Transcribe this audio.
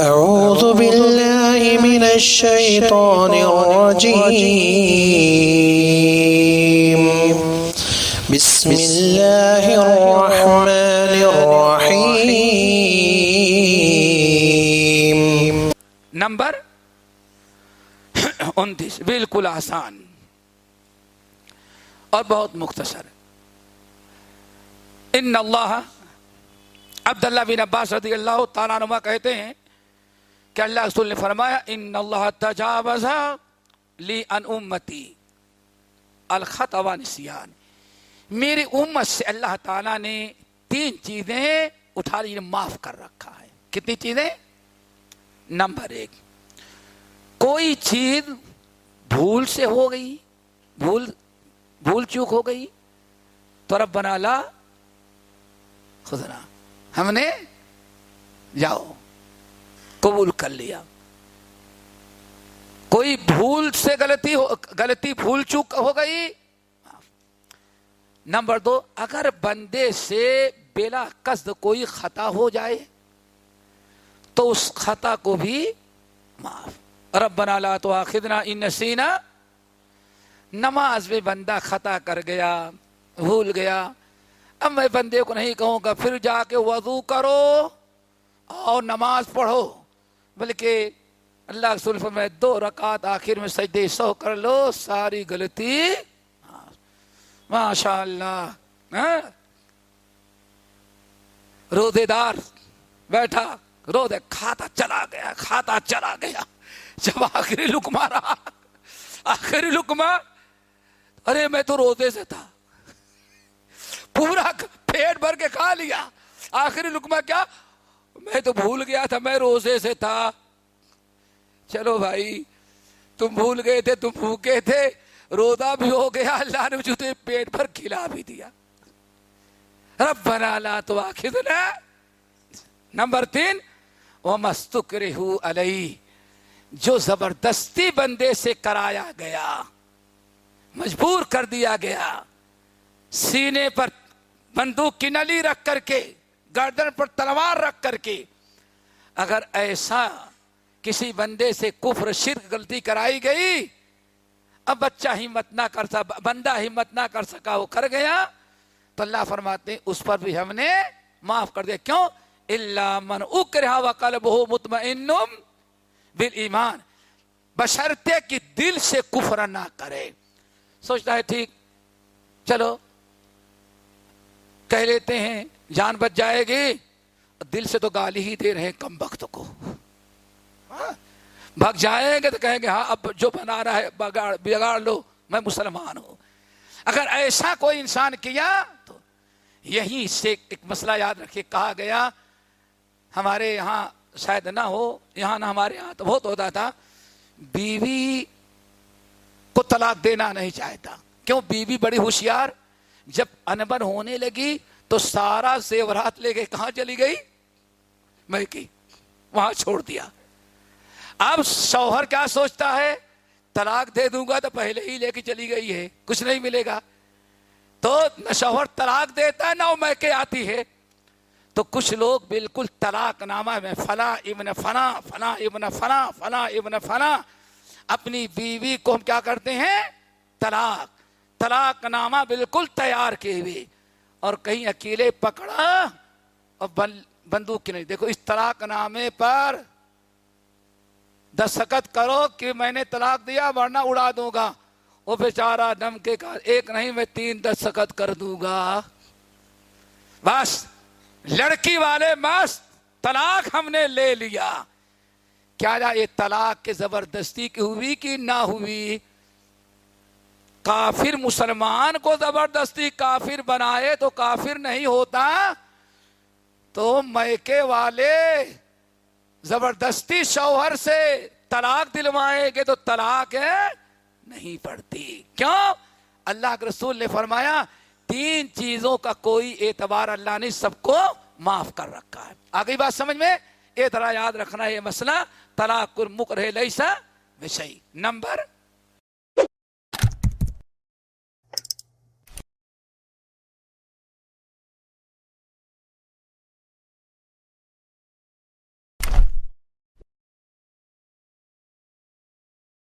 أعوذ بالله من الشيطان الرجيم. بسم الله الرحمن الرحيم. نمبر انتیس. بالکل آسان. اور بہت مختصر. ان اللہ عبداللہ بن عباس رضی اللہ تعالیٰ نما کہتے ہیں کہ اللہ رسول نے فرمایا، ان اللہ تجاوز لی ان امتی الخط و نسیان. میری امت سے اللہ تعالیٰ نے تین چیزیں اٹھا لی یعنی معاف کر رکھا ہے۔ کتنی چیزیں؟ نمبر ایک، کوئی چیز بھول سے ہو گئی، بھول بھول چوک ہو گئی، تو رب بنا لا خدنا ہم نے، جاؤ۔ قبول کر لیا۔ کوئی بھول سے غلطی ہو غلطی بھول چوک ہو گئی؟ نمبر دو، اگر بندے سے بلا قصد کوئی خطا ہو جائے، تو اس خطا کو بھی معاف۔ ربنا لا تو آخدنا ان نسینا۔ نماز میں بندہ خطا کر گیا، بھول گیا۔ اب میں بندے کو نہیں کہوں گا، پھر جا کے وضو کرو اور نماز پڑھو۔ بلکہ اللہ رسول میں دو رکعت آخر میں سجدے سو کر لو، ساری غلطی ماشاء اللہ ہاں؟ روزے دار بیٹھا، روزے کھاتا چلا گیا، کھاتا چلا گیا، جب آخری لکما رہا، آخری لکما ارے میں تو روزے سے تھا، پورا پیٹ بھر کے کھا لیا، آخری لکما کیا؟ میں تو بھول گیا تھا، میں روزے سے تھا۔ چلو بھائی، تم بھول گئے تھے، تم بھوکے تھے۔ روزہ بھی ہو گیا، اللہ نے مجھے پیٹ پر کھلا بھی دیا۔ رب بنا لا تو آخر نمبر تین وہ مستک رہو علیہ جو زبردستی بندے سے کرایا گیا، مجبور کر دیا گیا۔ سینے پر بندوق کی نلی رکھ کر کے گردن پر تلوار رکھ کر کے اگر ایسا کسی بندے سے کفر شرک غلطی کرائی گئی، اب بچہ ہمت نہ کر سکا بندہ ہمت نہ کر سکا، وہ کر گیا، تو اللہ فرماتے اس پر بھی ہم نے معاف کر دیا۔ کیوں؟ اللہ من اکرہ وقلبہ مطمئن بالایمان۔ بشرتے کی دل سے کفر نہ کرے۔ سوچتا ہے، ٹھیک، چلو، کہہ لیتے ہیں جان بچ جائے گی۔ دل سے تو گالی ہی دے رہے ہیں کم وقت کو۔ بھگ جائیں گے تو کہیں گے ہاں اب جو بنا رہا ہے، بگاڑ بگاڑ لو، میں مسلمان ہوں۔ اگر ایسا کوئی انسان کیا تو یہی سے ایک مسئلہ یاد رکھے کہا گیا، ہمارے یہاں شاید نہ ہو، یہاں نہ ہمارے یہاں تو بہت ہوتا تھا۔ بیوی کو طلاق دینا نہیں چاہتا۔ کیوں؟ بیوی بڑی ہوشیار، جب انبن ہونے لگی تو سارا زیورات لے کے کہاں چلی گئی؟ میں کی، وہاں چھوڑ دیا۔ اب شوہر کیا سوچتا ہے؟ طلاق دے دوں گا تو پہلے ہی لے کے چلی گئی ہے، کچھ نہیں ملے گا۔ تو نہ شوہر طلاق دیتا ہے، نہ وہ میں کے آتی ہے۔ تو کچھ لوگ بالکل طلاق نامہ میں فلاں ابن فنا فنا ابن فنا فنا ابن فنا اپنی بیوی کو ہم کیا کرتے ہیں؟ طلاق۔ طلاق نامہ بالکل تیار کیے ہوئے۔ اور کہیں اکیلے پکڑا اور بندوق کی نہیں۔ دیکھو، اس طلاق نامے پر دستخط کرو کہ میں نے طلاق دیا ورنہ اڑا دوں گا۔ وہ بیچارہ دم کے ایک نہیں، میں تین دستخط کر دوں گا۔ بس، لڑکی والے مست، طلاق ہم نے لے لیا۔ کیا جا، یہ طلاق کے زبردستی کی ہوئی کہ نہ ہوئی؟ کافر مسلمان کو زبردستی کافر بنائے تو کافر نہیں ہوتا، تو میکے والے زبردستی شوہر سے طلاق دلوائیں گے تو طلاق ہے نہیں پڑتی۔ کیوں؟ اللہ کے رسول نے فرمایا، تین چیزوں کا کوئی اعتبار اللہ نے سب کو معاف کر رکھا ہے۔ آگئی بات سمجھ میں؟ اعتراض یاد رکھنا یہ مسئلہ، طلاق مکر لئی سا نمبر